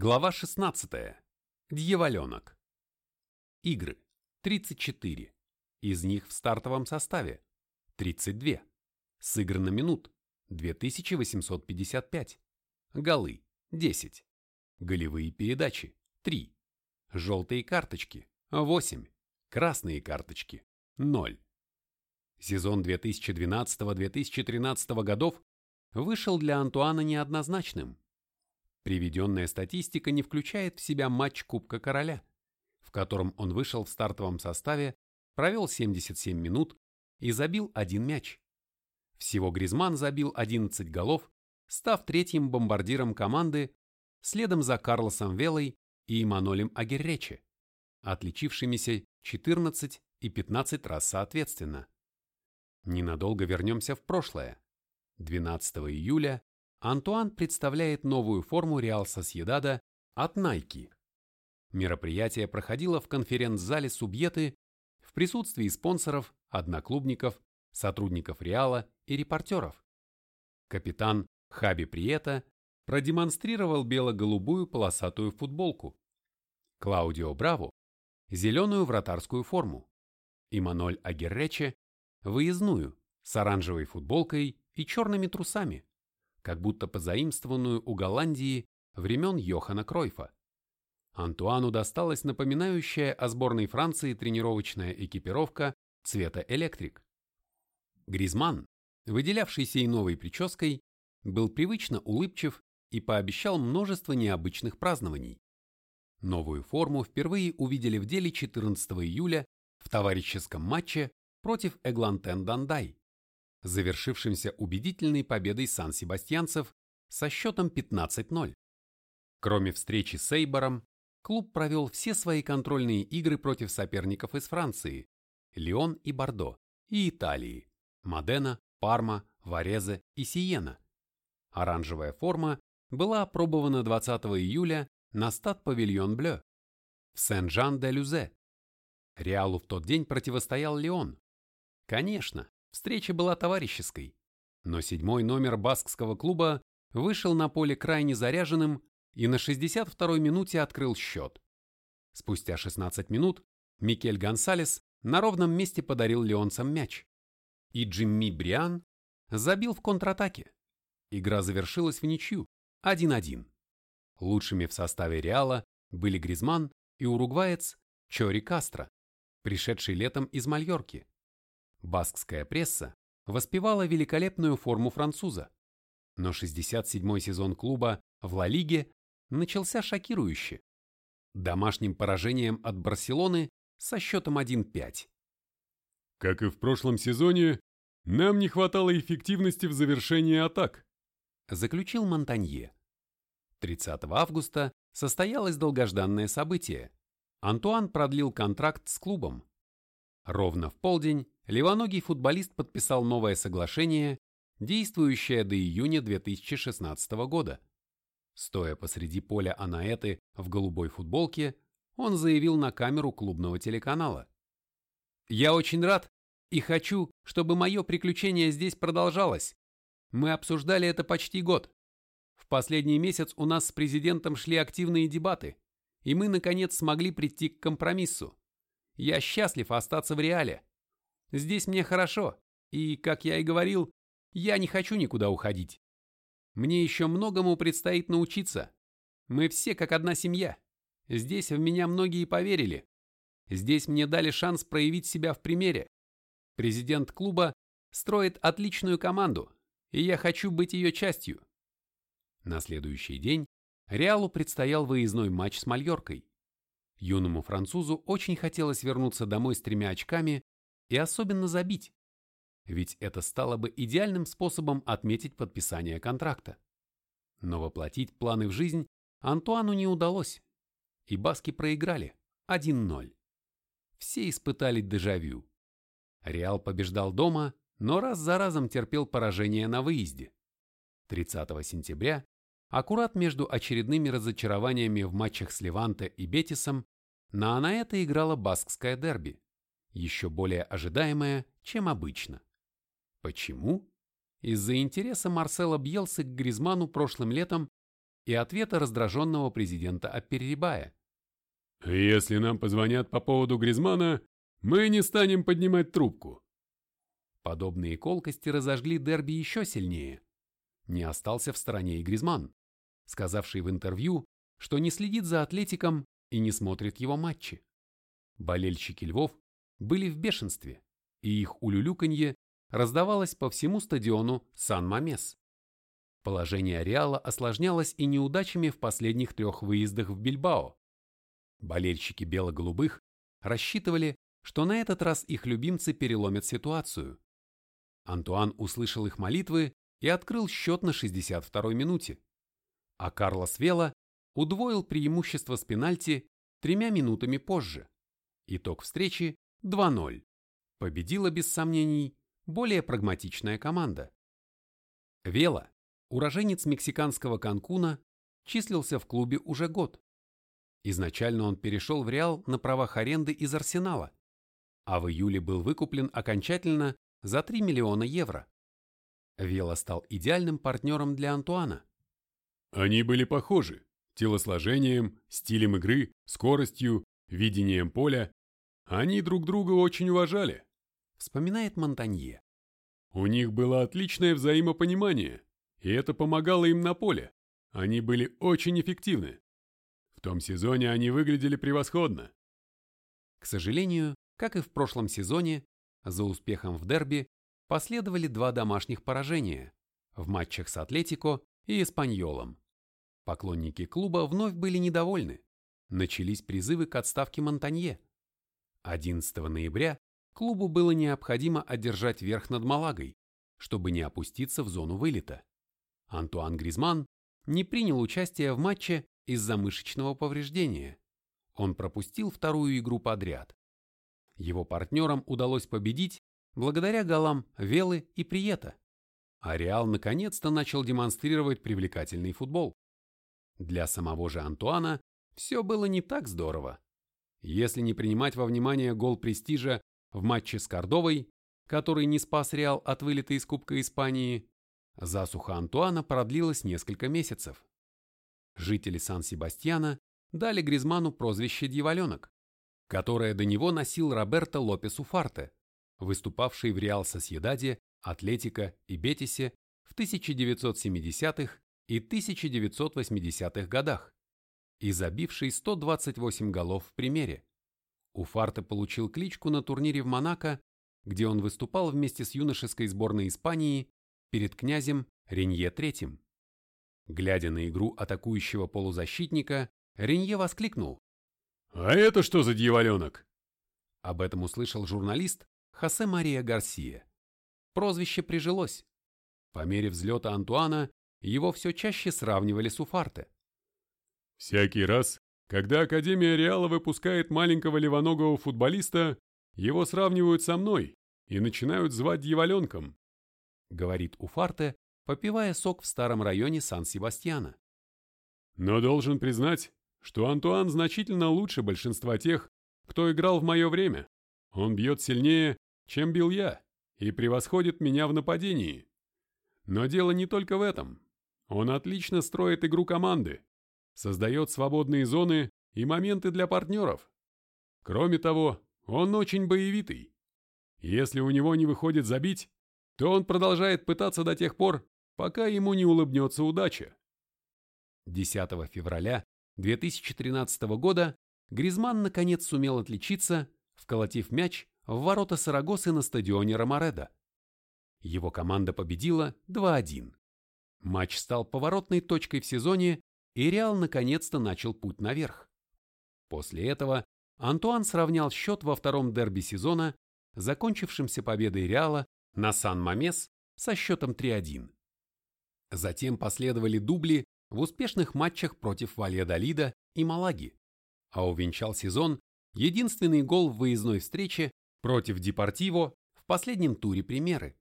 Глава 16. Дьяволенок. Игры. 34. Из них в стартовом составе. 32. Сыграно минут. 2855. Голы. 10. Голевые передачи. 3. Желтые карточки. 8. Красные карточки. 0. Сезон 2012-2013 годов вышел для Антуана неоднозначным. Приведенная статистика не включает в себя матч Кубка Короля, в котором он вышел в стартовом составе, провел 77 минут и забил один мяч. Всего Гризман забил 11 голов, став третьим бомбардиром команды, следом за Карлосом Велой и Эммануэлем Агеррече, отличившимися 14 и 15 раз соответственно. Ненадолго вернемся в прошлое. 12 июля Антуан представляет новую форму Реал Сосьедада от Nike. Мероприятие проходило в конференц-зале Субъеты в присутствии спонсоров, одноклубников, сотрудников Реала и репортеров. Капитан Хаби Приета продемонстрировал бело-голубую полосатую футболку. Клаудио Браво – зеленую вратарскую форму. И Маноль Агеррече – выездную, с оранжевой футболкой и черными трусами как будто позаимствованную у Голландии времен Йохана Кройфа. Антуану досталась напоминающая о сборной Франции тренировочная экипировка цвета электрик. Гризман, выделявшийся и новой прической, был привычно улыбчив и пообещал множество необычных празднований. Новую форму впервые увидели в деле 14 июля в товарищеском матче против Эглантен-Дандай завершившимся убедительной победой сан-себастьянцев со счетом 15-0. Кроме встречи с Эйбором, клуб провел все свои контрольные игры против соперников из Франции, Лион и Бордо, и Италии, Модена, Парма, Варезе и Сиена. Оранжевая форма была опробована 20 июля на стад Павильон Блё в Сен-Жан-де-Люзе. Реалу в тот день противостоял Лион. Конечно, Встреча была товарищеской, но седьмой номер баскского клуба вышел на поле крайне заряженным и на 62-й минуте открыл счет. Спустя 16 минут Микель Гонсалес на ровном месте подарил леонцам мяч, и Джимми Бриан забил в контратаке. Игра завершилась в ничью 1-1. Лучшими в составе Реала были Гризман и уругваец Чори Кастро, пришедший летом из Мальорки. Баскская пресса воспевала великолепную форму француза, но 67-й сезон клуба в Ла Лиге начался шокирующе. Домашним поражением от Барселоны со счетом 1-5. Как и в прошлом сезоне, нам не хватало эффективности в завершении атак, заключил Монтанье. 30 августа состоялось долгожданное событие. Антуан продлил контракт с клубом. Ровно в полдень левоногий футболист подписал новое соглашение, действующее до июня 2016 года. Стоя посреди поля Анаэты в голубой футболке, он заявил на камеру клубного телеканала. «Я очень рад и хочу, чтобы мое приключение здесь продолжалось. Мы обсуждали это почти год. В последний месяц у нас с президентом шли активные дебаты, и мы, наконец, смогли прийти к компромиссу. Я счастлив остаться в реале. Здесь мне хорошо, и, как я и говорил, я не хочу никуда уходить. Мне еще многому предстоит научиться. Мы все как одна семья. Здесь в меня многие поверили. Здесь мне дали шанс проявить себя в примере. Президент клуба строит отличную команду, и я хочу быть ее частью. На следующий день Реалу предстоял выездной матч с Мальоркой. Юному французу очень хотелось вернуться домой с тремя очками и особенно забить, ведь это стало бы идеальным способом отметить подписание контракта. Но воплотить планы в жизнь Антуану не удалось, и баски проиграли 1-0. Все испытали дежавю. Реал побеждал дома, но раз за разом терпел поражение на выезде. 30 сентября, аккурат между очередными разочарованиями в матчах с Леванте и Бетисом, на Анаэте играла баскское дерби еще более ожидаемое, чем обычно. Почему? Из-за интереса Марсела Бьелса к Гризману прошлым летом и ответа раздраженного президента Аперрибая. «Если нам позвонят по поводу Гризмана, мы не станем поднимать трубку». Подобные колкости разожгли дерби еще сильнее. Не остался в стороне и Гризман, сказавший в интервью, что не следит за атлетиком и не смотрит его матчи. Болельщики Львов были в бешенстве, и их улюлюканье раздавалось по всему стадиону Сан-Мамес. Положение Реала осложнялось и неудачами в последних трех выездах в Бильбао. Болельщики бело-голубых рассчитывали, что на этот раз их любимцы переломят ситуацию. Антуан услышал их молитвы и открыл счет на 62-й минуте. А Карлос Вела удвоил преимущество с пенальти тремя минутами позже. Итог встречи 2-0. Победила без сомнений более прагматичная команда. Вела, уроженец мексиканского Канкуна, числился в клубе уже год. Изначально он перешел в Реал на правах аренды из Арсенала, а в июле был выкуплен окончательно за 3 миллиона евро. Вела стал идеальным партнером для Антуана. Они были похожи телосложением, стилем игры, скоростью, видением поля. Они друг друга очень уважали вспоминает Монтанье. У них было отличное взаимопонимание, и это помогало им на поле. Они были очень эффективны. В том сезоне они выглядели превосходно. К сожалению, как и в прошлом сезоне, за успехом в дерби последовали два домашних поражения в матчах с Атлетико и Эспаньолом. Поклонники клуба вновь были недовольны. Начались призывы к отставке Монтанье. 11 ноября клубу было необходимо одержать верх над Малагой, чтобы не опуститься в зону вылета. Антуан Гризман не принял участия в матче из-за мышечного повреждения. Он пропустил вторую игру подряд. Его партнерам удалось победить благодаря голам Велы и Приета. А Реал наконец-то начал демонстрировать привлекательный футбол. Для самого же Антуана все было не так здорово. Если не принимать во внимание гол престижа в матче с Кордовой, который не спас Реал от вылета из Кубка Испании, засуха Антуана продлилась несколько месяцев. Жители Сан-Себастьяна дали Гризману прозвище «Дьяволенок», которое до него носил Роберто Лопес Уфарте, выступавший в Реал Сосьедаде, Атлетико и Бетисе в 1970-х и 1980-х годах и забивший 128 голов в примере. Уфарте получил кличку на турнире в Монако, где он выступал вместе с юношеской сборной Испании перед князем Ренье III. Глядя на игру атакующего полузащитника, Ренье воскликнул. «А это что за дьяволенок?» Об этом услышал журналист Хосе Мария Гарсия. Прозвище прижилось. По мере взлета Антуана его все чаще сравнивали с Уфарте. «Всякий раз, когда Академия Реала выпускает маленького левоногого футболиста, его сравнивают со мной и начинают звать дьяволенком, говорит Уфарте, попивая сок в старом районе Сан-Себастьяна. Но должен признать, что Антуан значительно лучше большинства тех, кто играл в мое время. Он бьет сильнее, чем бил я, и превосходит меня в нападении. Но дело не только в этом. Он отлично строит игру команды, создает свободные зоны и моменты для партнеров. Кроме того, он очень боевитый. Если у него не выходит забить, то он продолжает пытаться до тех пор, пока ему не улыбнется удача. 10 февраля 2013 года Гризман наконец сумел отличиться, вколотив мяч в ворота Сарагосы на стадионе Ромареда. Его команда победила 2-1. Матч стал поворотной точкой в сезоне и Реал наконец-то начал путь наверх. После этого Антуан сравнял счет во втором дерби сезона, закончившемся победой Реала на Сан-Мамес со счетом 3-1. Затем последовали дубли в успешных матчах против Вальядолида и Малаги, а увенчал сезон единственный гол в выездной встрече против Депортиво в последнем туре премьеры.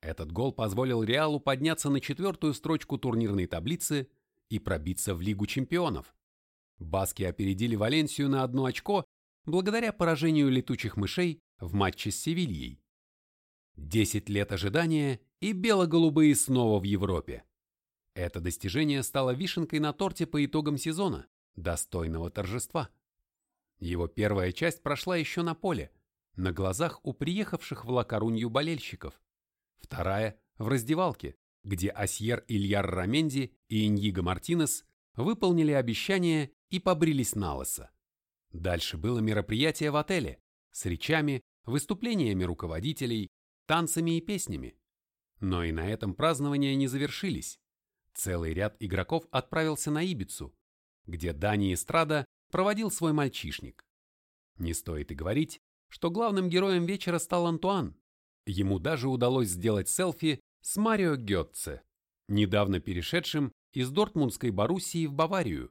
Этот гол позволил Реалу подняться на четвертую строчку турнирной таблицы и пробиться в Лигу чемпионов. Баски опередили Валенсию на одно очко благодаря поражению летучих мышей в матче с Севильей. Десять лет ожидания и бело-голубые снова в Европе. Это достижение стало вишенкой на торте по итогам сезона, достойного торжества. Его первая часть прошла еще на поле, на глазах у приехавших в Лакарунью болельщиков. Вторая – в раздевалке, где Асьер Ильяр Раменди и Иньиго Мартинес выполнили обещание и побрились на лысо. Дальше было мероприятие в отеле с речами, выступлениями руководителей, танцами и песнями. Но и на этом празднования не завершились. Целый ряд игроков отправился на Ибицу, где Дани Эстрада проводил свой мальчишник. Не стоит и говорить, что главным героем вечера стал Антуан. Ему даже удалось сделать селфи с Марио Гетце, недавно перешедшим из Дортмундской Боруссии в Баварию.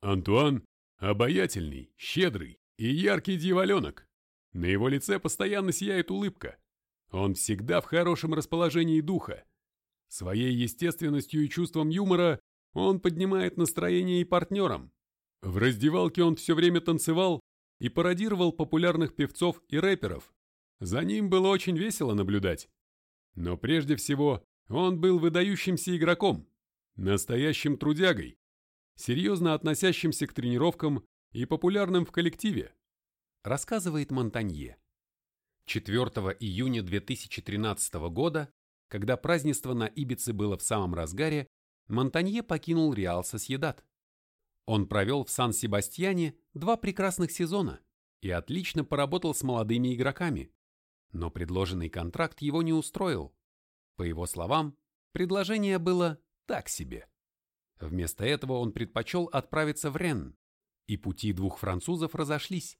Антуан – обаятельный, щедрый и яркий дьяволенок. На его лице постоянно сияет улыбка. Он всегда в хорошем расположении духа. Своей естественностью и чувством юмора он поднимает настроение и партнерам. В раздевалке он все время танцевал и пародировал популярных певцов и рэперов. За ним было очень весело наблюдать. Но прежде всего, он был выдающимся игроком, настоящим трудягой, серьезно относящимся к тренировкам и популярным в коллективе, рассказывает Монтанье. 4 июня 2013 года, когда празднество на Ибице было в самом разгаре, Монтанье покинул Реал Сосьедат. Он провел в Сан-Себастьяне два прекрасных сезона и отлично поработал с молодыми игроками, но предложенный контракт его не устроил. По его словам, предложение было так себе. Вместо этого он предпочел отправиться в Рен, и пути двух французов разошлись.